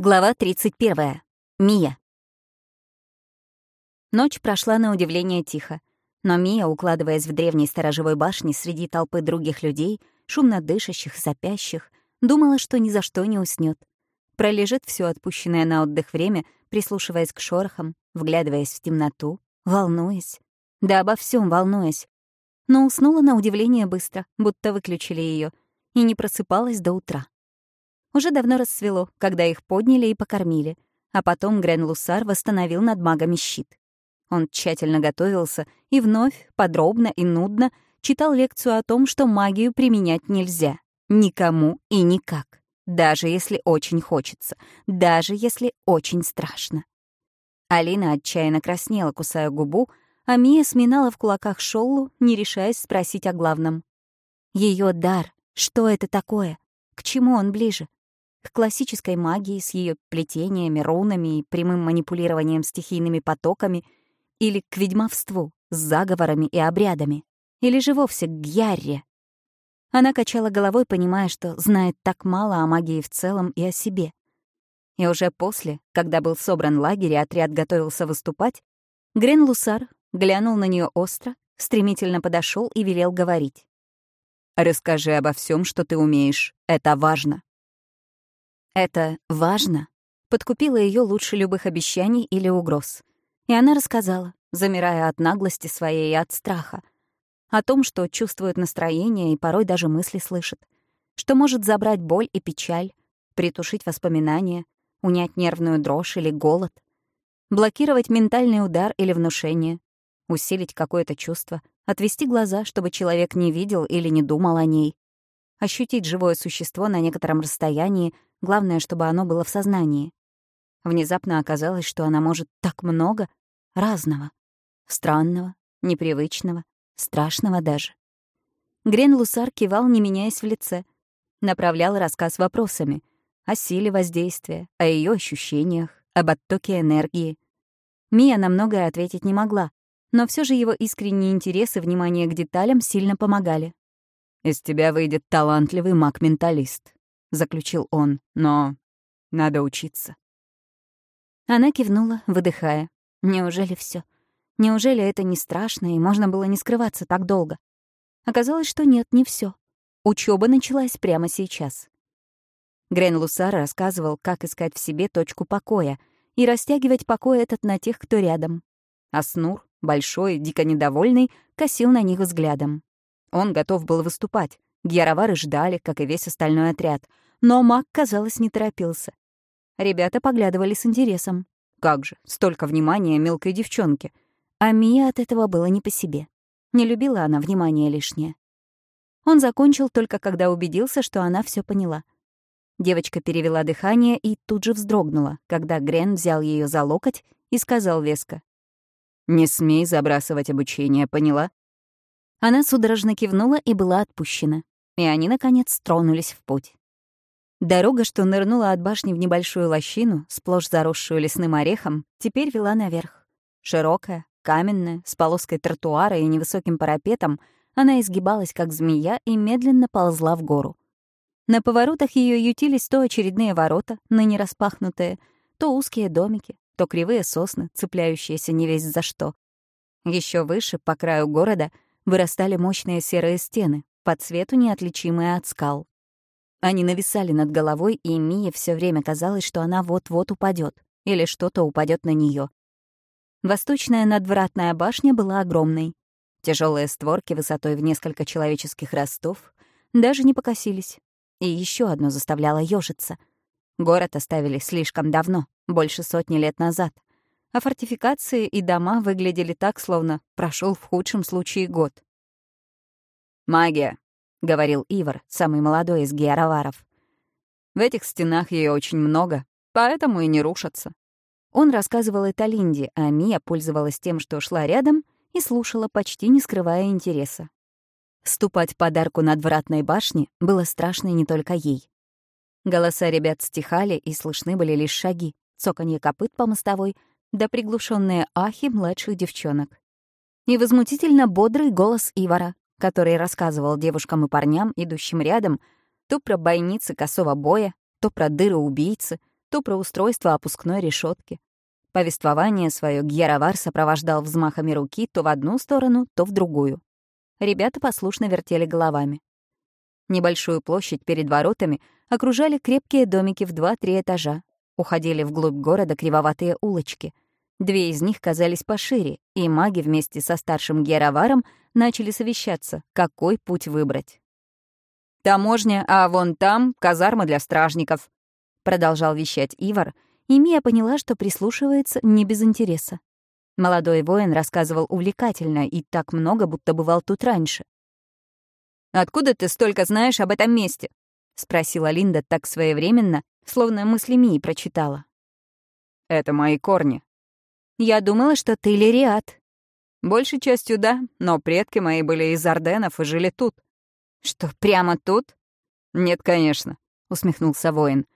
Глава 31. Мия. Ночь прошла на удивление тихо, но Мия, укладываясь в древней сторожевой башне среди толпы других людей, шумно дышащих, сопящих, думала, что ни за что не уснет. Пролежит все отпущенное на отдых время, прислушиваясь к шорохам, вглядываясь в темноту, волнуясь. Да обо всем волнуясь. Но уснула на удивление быстро, будто выключили ее, и не просыпалась до утра. Уже давно рассвело, когда их подняли и покормили, а потом Грен-Лусар восстановил над магами щит. Он тщательно готовился и вновь, подробно и нудно, читал лекцию о том, что магию применять нельзя. Никому и никак. Даже если очень хочется. Даже если очень страшно. Алина отчаянно краснела, кусая губу, а Мия сминала в кулаках Шоллу, не решаясь спросить о главном. Ее дар. Что это такое? К чему он ближе? К классической магии с ее плетениями, рунами и прямым манипулированием стихийными потоками, или к ведьмовству с заговорами и обрядами, или же вовсе к Гьярре. Она качала головой, понимая, что знает так мало о магии в целом и о себе. И уже после, когда был собран лагерь и отряд готовился выступать, Грен Лусар глянул на нее остро, стремительно подошел и велел говорить. «Расскажи обо всем, что ты умеешь. Это важно». Это важно подкупило ее лучше любых обещаний или угроз. И она рассказала, замирая от наглости своей и от страха, о том, что чувствует настроение и порой даже мысли слышит, что может забрать боль и печаль, притушить воспоминания, унять нервную дрожь или голод, блокировать ментальный удар или внушение, усилить какое-то чувство, отвести глаза, чтобы человек не видел или не думал о ней, ощутить живое существо на некотором расстоянии, Главное, чтобы оно было в сознании. Внезапно оказалось, что она может так много разного. Странного, непривычного, страшного даже. Грен Лусар кивал, не меняясь в лице. Направлял рассказ вопросами о силе воздействия, о ее ощущениях, об оттоке энергии. Мия на многое ответить не могла, но все же его искренний интерес и внимание к деталям сильно помогали. «Из тебя выйдет талантливый маг-менталист», заключил он, но надо учиться. Она кивнула, выдыхая. Неужели все? Неужели это не страшно, и можно было не скрываться так долго? Оказалось, что нет, не все. Учеба началась прямо сейчас. Грен Лусар рассказывал, как искать в себе точку покоя и растягивать покой этот на тех, кто рядом. А Снур, большой, дико недовольный, косил на них взглядом. Он готов был выступать. Гьяровары ждали, как и весь остальной отряд — но маг, казалось, не торопился. Ребята поглядывали с интересом. Как же, столько внимания мелкой девчонке. А Мия от этого было не по себе. Не любила она внимания лишнее. Он закончил только когда убедился, что она все поняла. Девочка перевела дыхание и тут же вздрогнула, когда Грен взял ее за локоть и сказал веско. «Не смей забрасывать обучение, поняла?» Она судорожно кивнула и была отпущена. И они, наконец, тронулись в путь. Дорога, что нырнула от башни в небольшую лощину, сплошь заросшую лесным орехом, теперь вела наверх. Широкая, каменная, с полоской тротуара и невысоким парапетом, она изгибалась, как змея, и медленно ползла в гору. На поворотах ее ютились то очередные ворота, ныне распахнутые, то узкие домики, то кривые сосны, цепляющиеся не весь за что. Еще выше, по краю города, вырастали мощные серые стены, по цвету неотличимые от скал. Они нависали над головой, и Мие все время казалось, что она вот-вот упадет, или что-то упадет на нее. Восточная надвратная башня была огромной. Тяжелые створки высотой в несколько человеческих ростов даже не покосились. И еще одно заставляло ежиться. Город оставили слишком давно, больше сотни лет назад. А фортификации и дома выглядели так, словно прошел в худшем случае год. «Магия», — говорил Ивар, самый молодой из геароваров. «В этих стенах ее очень много, поэтому и не рушатся». Он рассказывал это Линде, а Мия пользовалась тем, что шла рядом и слушала, почти не скрывая интереса. Ступать подарку над вратной башни было страшно не только ей. Голоса ребят стихали, и слышны были лишь шаги, цоканье копыт по мостовой, да приглушенные ахи младших девчонок. И возмутительно бодрый голос Ивара, который рассказывал девушкам и парням, идущим рядом, то про бойницы косого боя, то про дыры убийцы, что про устройство опускной решетки. Повествование свое Гьяровар сопровождал взмахами руки то в одну сторону, то в другую. Ребята послушно вертели головами. Небольшую площадь перед воротами окружали крепкие домики в два-три этажа. Уходили вглубь города кривоватые улочки. Две из них казались пошире, и маги вместе со старшим Героваром начали совещаться, какой путь выбрать. «Таможня, а вон там — казарма для стражников», — продолжал вещать Ивар, и Мия поняла, что прислушивается не без интереса. Молодой воин рассказывал увлекательно и так много, будто бывал тут раньше. «Откуда ты столько знаешь об этом месте?» — спросила Линда так своевременно, словно мысли Мии прочитала. «Это мои корни». «Я думала, что ты лириат». «Большей частью да, но предки мои были из Орденов и жили тут». «Что, прямо тут?» «Нет, конечно», — усмехнулся воин.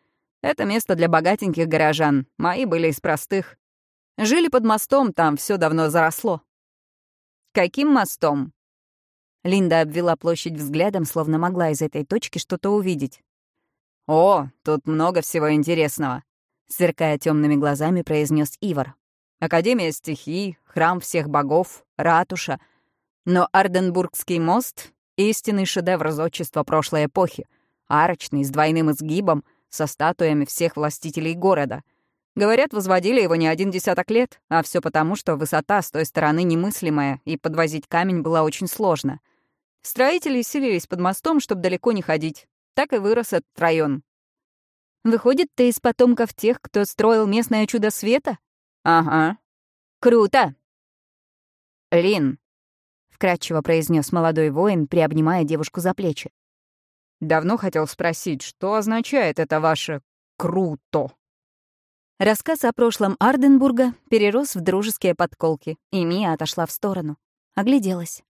Это место для богатеньких горожан. Мои были из простых. Жили под мостом, там все давно заросло. Каким мостом? Линда обвела площадь взглядом, словно могла из этой точки что-то увидеть. «О, тут много всего интересного», — сверкая темными глазами, произнес Ивар. «Академия стихий, храм всех богов, ратуша. Но Арденбургский мост — истинный шедевр зодчества прошлой эпохи, арочный, с двойным изгибом — со статуями всех властителей города. Говорят, возводили его не один десяток лет, а все потому, что высота с той стороны немыслимая, и подвозить камень было очень сложно. Строители селились под мостом, чтобы далеко не ходить. Так и вырос этот район. Выходит, ты из потомков тех, кто строил местное чудо света? Ага. Круто! Лин, — вкратчиво произнес молодой воин, приобнимая девушку за плечи. Давно хотел спросить, что означает это ваше «круто»?» Рассказ о прошлом Арденбурга перерос в дружеские подколки, и Мия отошла в сторону. Огляделась.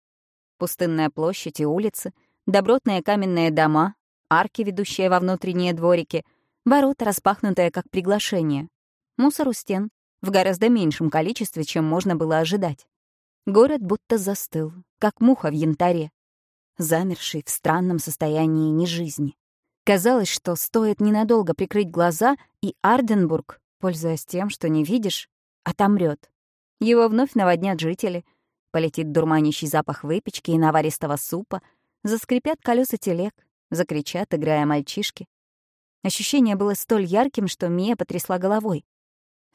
Пустынная площадь и улицы, добротные каменные дома, арки, ведущие во внутренние дворики, ворота, распахнутые как приглашение. Мусор у стен, в гораздо меньшем количестве, чем можно было ожидать. Город будто застыл, как муха в янтаре замерший в странном состоянии нежизни. Казалось, что стоит ненадолго прикрыть глаза, и Арденбург, пользуясь тем, что не видишь, отомрет. Его вновь наводнят жители, полетит дурманящий запах выпечки и наваристого супа, заскрипят колеса телег, закричат, играя мальчишки. Ощущение было столь ярким, что Мия потрясла головой.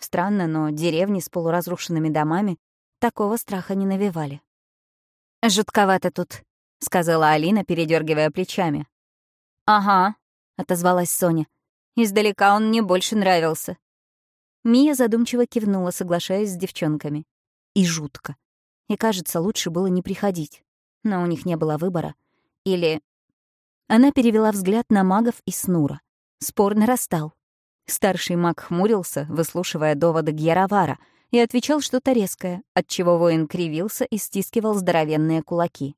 Странно, но деревни с полуразрушенными домами такого страха не навевали. «Жутковато тут», — сказала Алина, передергивая плечами. «Ага», — отозвалась Соня. «Издалека он мне больше нравился». Мия задумчиво кивнула, соглашаясь с девчонками. И жутко. И, кажется, лучше было не приходить. Но у них не было выбора. Или... Она перевела взгляд на магов и Снура. Спор нарастал. Старший маг хмурился, выслушивая доводы Гьяровара, и отвечал что-то резкое, отчего воин кривился и стискивал здоровенные кулаки.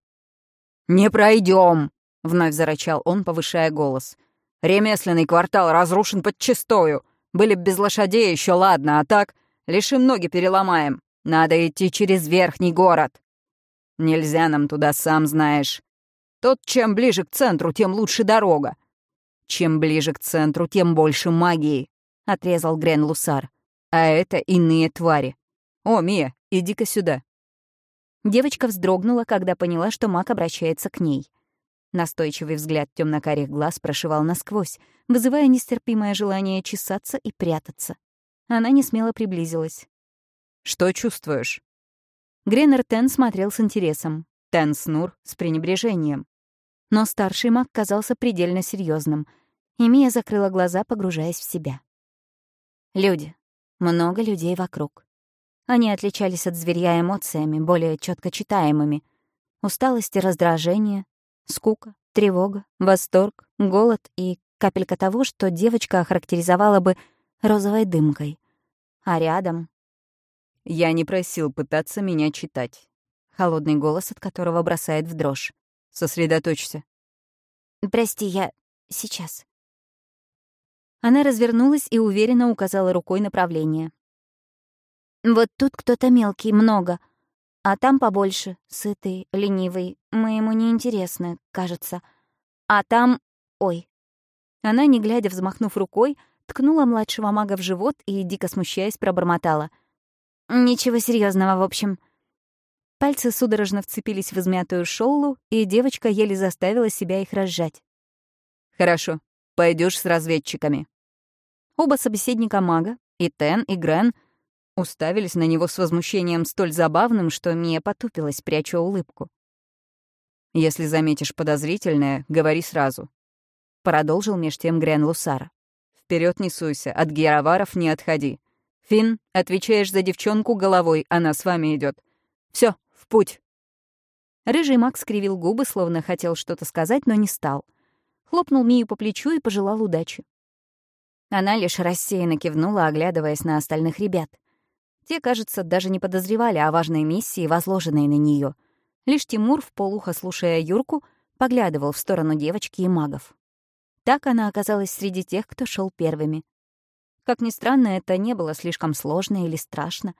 «Не пройдем!» — вновь зарычал он, повышая голос. «Ремесленный квартал разрушен подчистою. Были б без лошадей еще ладно, а так лишим ноги переломаем. Надо идти через верхний город. Нельзя нам туда, сам знаешь. Тот, чем ближе к центру, тем лучше дорога. Чем ближе к центру, тем больше магии», — отрезал Грен Лусар. «А это иные твари. О, Мия, иди-ка сюда». Девочка вздрогнула, когда поняла, что маг обращается к ней. Настойчивый взгляд темно-карих глаз прошивал насквозь, вызывая нестерпимое желание чесаться и прятаться. Она не смело приблизилась. «Что чувствуешь?» Греннер Тен смотрел с интересом, Тен Снур — с пренебрежением. Но старший маг казался предельно серьезным, и Мия закрыла глаза, погружаясь в себя. Люди. Много людей вокруг. Они отличались от зверья эмоциями, более четко читаемыми. Усталость и раздражение, скука, тревога, восторг, голод и капелька того, что девочка охарактеризовала бы розовой дымкой. А рядом... «Я не просил пытаться меня читать», — холодный голос, от которого бросает в дрожь. «Сосредоточься». «Прости, я... сейчас». Она развернулась и уверенно указала рукой направление. Вот тут кто-то мелкий, много. А там побольше, сытый, ленивый. Мы ему не интересны, кажется. А там... Ой. Она, не глядя, взмахнув рукой, ткнула младшего мага в живот и, дико смущаясь, пробормотала. «Ничего серьезного, в общем». Пальцы судорожно вцепились в измятую шоулу, и девочка еле заставила себя их разжать. «Хорошо, пойдешь с разведчиками». Оба собеседника мага, и Тен, и Грен, уставились на него с возмущением столь забавным, что Мия потупилась, пряча улыбку. «Если заметишь подозрительное, говори сразу», — продолжил меж тем Грен Лусара. Вперед не суйся, от героваров не отходи. Фин, отвечаешь за девчонку головой, она с вами идет. Все, в путь!» Рыжий Макс скривил губы, словно хотел что-то сказать, но не стал. Хлопнул Мию по плечу и пожелал удачи. Она лишь рассеянно кивнула, оглядываясь на остальных ребят. Те, кажется, даже не подозревали о важной миссии, возложенной на нее. Лишь Тимур, в полухо слушая Юрку, поглядывал в сторону девочки и магов. Так она оказалась среди тех, кто шел первыми. Как ни странно, это не было слишком сложно или страшно.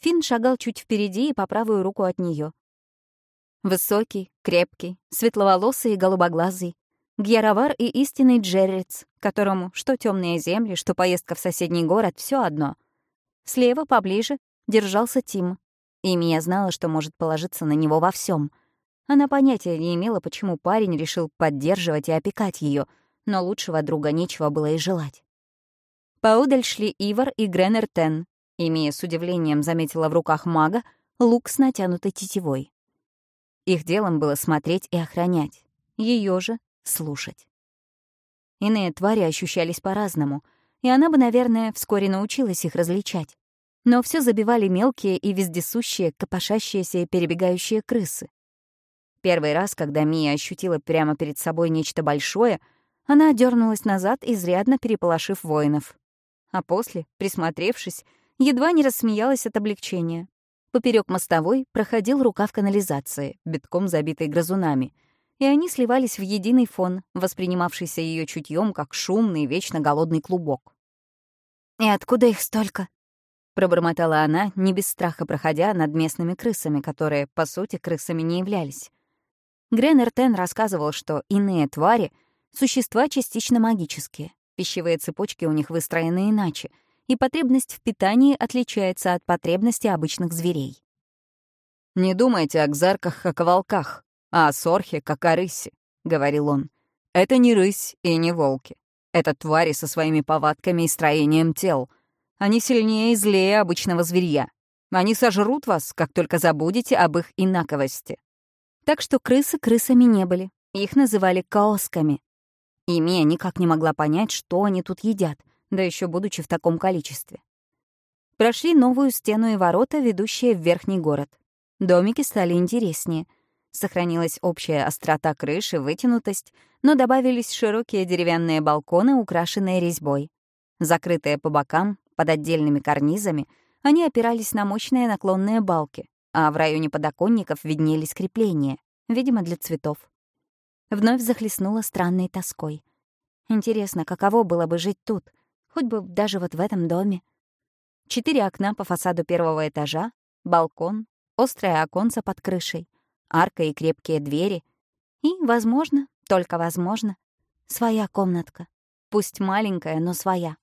Финн шагал чуть впереди и по правую руку от нее. Высокий, крепкий, светловолосый и голубоглазый. Гьяровар и истинный джеррец, которому что темные земли, что поездка в соседний город — все одно. Слева, поближе, держался Тим, и Мия знала, что может положиться на него во всем. Она понятия не имела, почему парень решил поддерживать и опекать ее, но лучшего друга нечего было и желать. Поодаль шли Ивар и Греннер Тен, и Мия с удивлением заметила в руках мага лук с натянутой тетивой. Их делом было смотреть и охранять, ее же — слушать. Иные твари ощущались по-разному, и она бы, наверное, вскоре научилась их различать. Но все забивали мелкие и вездесущие, копошащиеся и перебегающие крысы. Первый раз, когда Мия ощутила прямо перед собой нечто большое, она дернулась назад, изрядно переполошив воинов. А после, присмотревшись, едва не рассмеялась от облегчения. Поперек мостовой проходил рукав канализации, битком забитой грызунами, и они сливались в единый фон, воспринимавшийся ее чутьем как шумный, вечно голодный клубок. «И откуда их столько?» Пробормотала она, не без страха проходя над местными крысами, которые, по сути, крысами не являлись. Греннер Тен рассказывал, что иные твари — существа частично магические, пищевые цепочки у них выстроены иначе, и потребность в питании отличается от потребности обычных зверей. «Не думайте о гзарках как о волках, а о сорхе как о рысе», — говорил он. «Это не рысь и не волки. Это твари со своими повадками и строением тел — они сильнее и злее обычного зверья. Они сожрут вас, как только забудете об их инаковости. Так что крысы крысами не были. Их называли каосками. И Мия никак не могла понять, что они тут едят, да еще будучи в таком количестве. Прошли новую стену и ворота, ведущие в верхний город. Домики стали интереснее. Сохранилась общая острота крыши, вытянутость, но добавились широкие деревянные балконы, украшенные резьбой. Закрытые по бокам, под отдельными карнизами они опирались на мощные наклонные балки, а в районе подоконников виднелись крепления, видимо, для цветов. Вновь захлестнула странной тоской. Интересно, каково было бы жить тут, хоть бы даже вот в этом доме. Четыре окна по фасаду первого этажа, балкон, острое оконце под крышей, арка и крепкие двери. И, возможно, только возможно, своя комнатка. Пусть маленькая, но своя.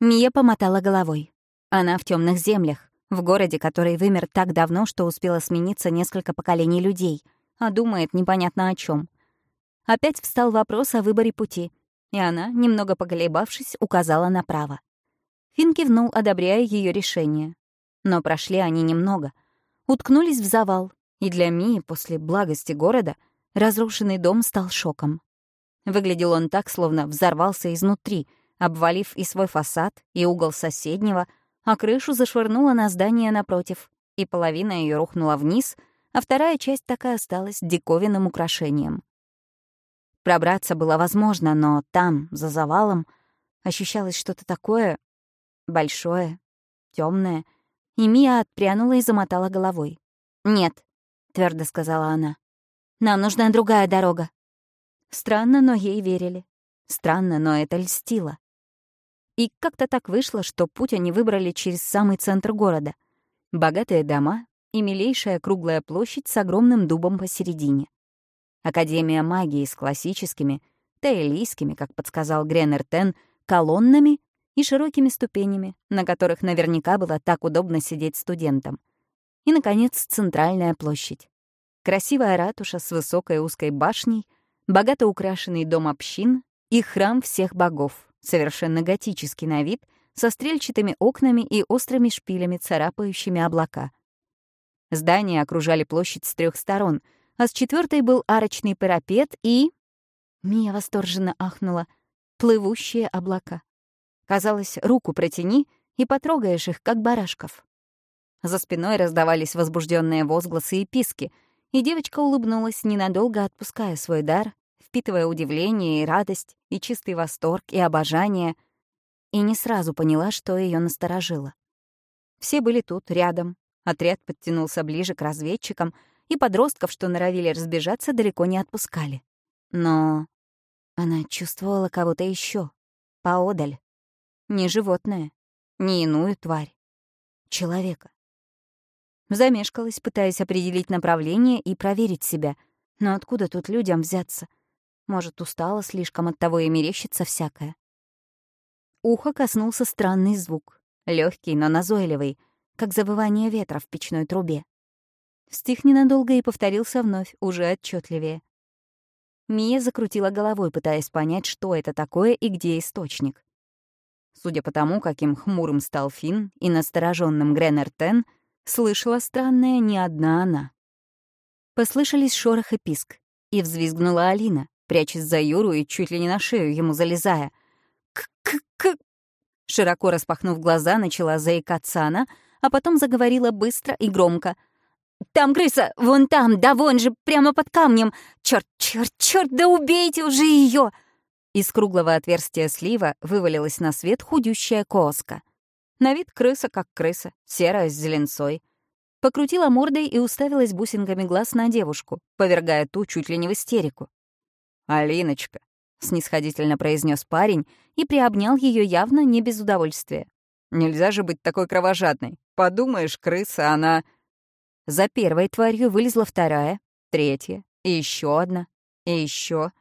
Мия помотала головой. Она в темных землях, в городе, который вымер так давно, что успело смениться несколько поколений людей, а думает непонятно о чем. Опять встал вопрос о выборе пути, и она, немного поколебавшись, указала направо. Фин кивнул, одобряя ее решение. Но прошли они немного. Уткнулись в завал, и для Мии после благости города разрушенный дом стал шоком. Выглядел он так, словно взорвался изнутри — обвалив и свой фасад, и угол соседнего, а крышу зашвырнула на здание напротив, и половина ее рухнула вниз, а вторая часть так и осталась диковинным украшением. Пробраться было возможно, но там, за завалом, ощущалось что-то такое большое, темное, и Мия отпрянула и замотала головой. «Нет», — твердо сказала она, — «нам нужна другая дорога». Странно, но ей верили. Странно, но это льстило. И как-то так вышло, что путь они выбрали через самый центр города. Богатые дома и милейшая круглая площадь с огромным дубом посередине. Академия магии с классическими, таэлийскими, как подсказал Греннер Тен, колоннами и широкими ступенями, на которых наверняка было так удобно сидеть студентам. И, наконец, центральная площадь. Красивая ратуша с высокой узкой башней, богато украшенный дом общин и храм всех богов, совершенно готический на вид, со стрельчатыми окнами и острыми шпилями, царапающими облака. Здания окружали площадь с трех сторон, а с четвертой был арочный парапет и... Мия восторженно ахнула. Плывущие облака. Казалось, руку протяни и потрогаешь их, как барашков. За спиной раздавались возбужденные возгласы и писки, и девочка улыбнулась, ненадолго отпуская свой дар, впитывая удивление и радость, и чистый восторг, и обожание, и не сразу поняла, что ее насторожило. Все были тут, рядом. Отряд подтянулся ближе к разведчикам, и подростков, что норовили разбежаться, далеко не отпускали. Но она чувствовала кого-то еще поодаль. Не животное, не иную тварь. Человека. Замешкалась, пытаясь определить направление и проверить себя. Но откуда тут людям взяться? Может, устала слишком от того и мерещится всякое. Ухо коснулся странный звук. легкий, но назойливый, как завывание ветра в печной трубе. Стих ненадолго и повторился вновь, уже отчетливее. Мия закрутила головой, пытаясь понять, что это такое и где источник. Судя по тому, каким хмурым стал Финн и настороженным Греннертен, слышала странное не одна она. Послышались шорох и писк, и взвизгнула Алина, прячась за Юру и чуть ли не на шею ему залезая. «К-к-к!» Широко распахнув глаза, начала заикаться она, а потом заговорила быстро и громко. «Там крыса! Вон там! Да вон же! Прямо под камнем! Черт, черт, черт! Да убейте уже ее! Из круглого отверстия слива вывалилась на свет худющая коска. На вид крыса как крыса, серая с зеленцой. Покрутила мордой и уставилась бусинками глаз на девушку, повергая ту чуть ли не в истерику. «Алиночка», — снисходительно произнес парень и приобнял ее явно не без удовольствия. «Нельзя же быть такой кровожадной. Подумаешь, крыса, она...» За первой тварью вылезла вторая, третья, и еще одна, и еще.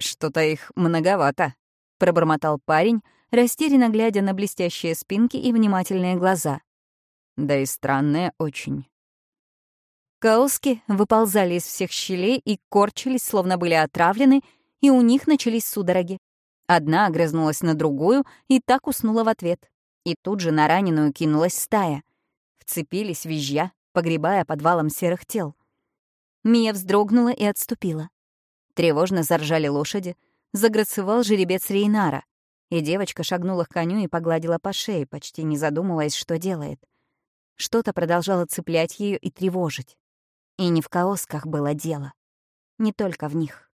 «Что-то их многовато», — пробормотал парень, растерянно глядя на блестящие спинки и внимательные глаза. Да и странные очень. Каоски выползали из всех щелей и корчились, словно были отравлены, и у них начались судороги. Одна огрызнулась на другую и так уснула в ответ. И тут же на раненую кинулась стая. Вцепились визжа, погребая подвалом серых тел. Мия вздрогнула и отступила. Тревожно заржали лошади, заграцевал жеребец Рейнара, и девочка шагнула к коню и погладила по шее, почти не задумываясь, что делает. Что-то продолжало цеплять ее и тревожить. И не в каосках было дело. Не только в них.